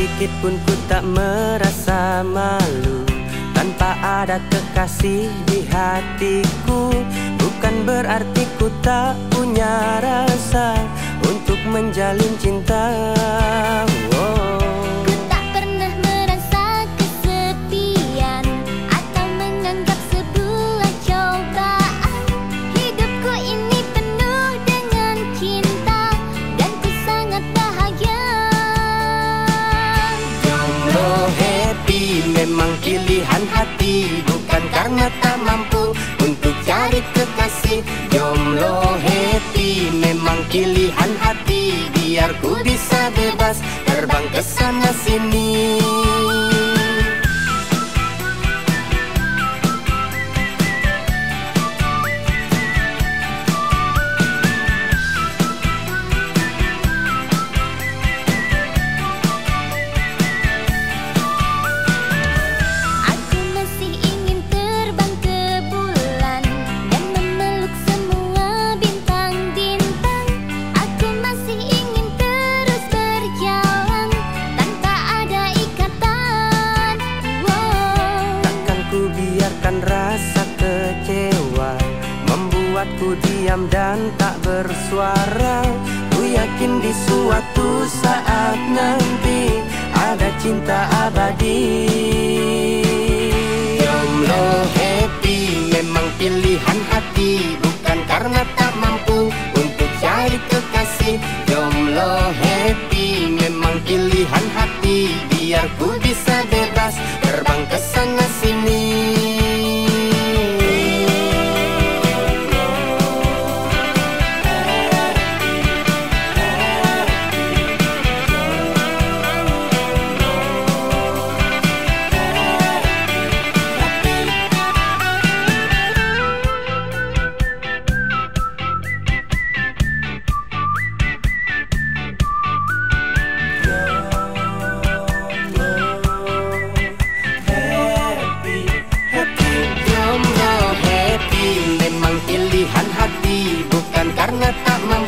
Sedikit pun ku tak merasa malu. Tanpa ada kekasih di hatiku Bukan berarti ku tak punya rasa. Untuk menjalin cinta pilihan hati Bukan karena tak mampu untuk cari kekasih. Jomblo happy memang pilihan hati Biar ku bisa bebas terbang ke sana sini rasa kecewa Membuatku diam dan tak bersuara. Ku yakin di suatu saat nanti Ada cinta abadi. Jomblo happy memang pilihan hati. Bukan karena tak mampu untuk cari kekasih. Jomblo happy memang pilihan hati. Biar ku bisa karena tak mampu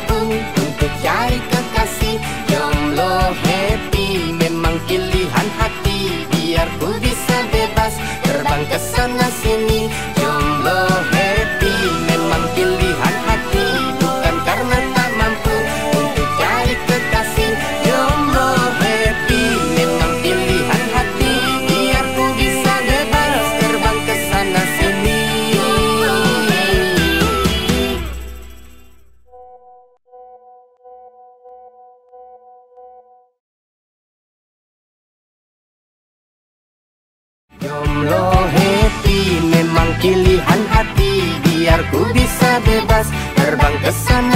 Jomblo happy memang pilihan hati. Biar ku bisa bebas terbang ke sana